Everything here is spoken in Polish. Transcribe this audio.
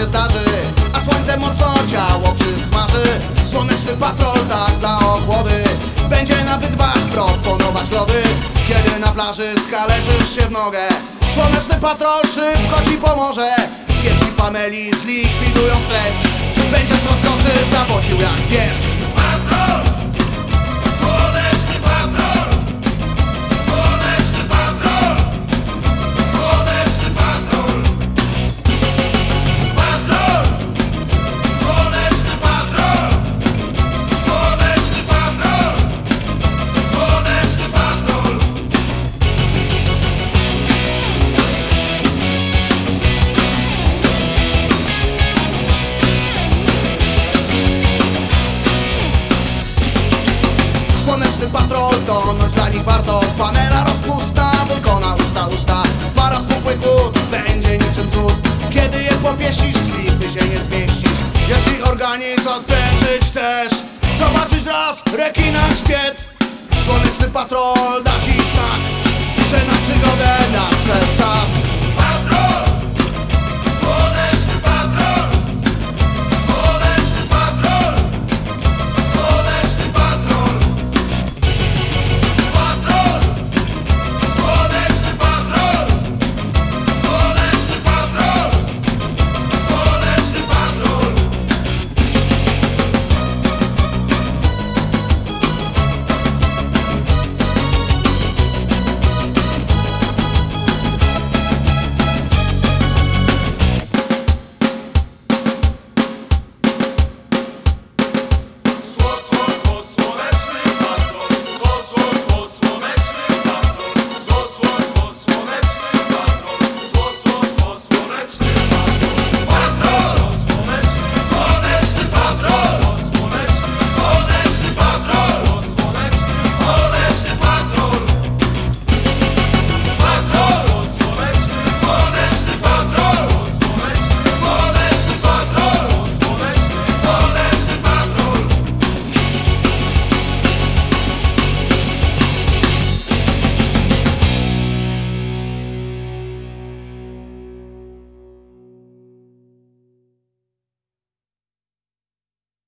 się zdarzy A słońce mocno ciało przysmaży. Słoneczny patrol tak dla ochłody Będzie na wydbach proponować lody. Kiedy na plaży skaleczysz się w nogę Słoneczny patrol szybko ci pomoże. Piersi Pameli zlikwidują stres Będzie Słoneczny patrol to noś dla nich warto. Panera rozpusta wykona usta usta. Para smukłych wód będzie niczym cud. Kiedy je popieścisz, slipy się nie zmieścisz. Jeśli organizm odprężyć chcesz Zobaczyć raz rekina grzbiet Słoneczny patrol da ci znak Że na przygodę nadszedł czas was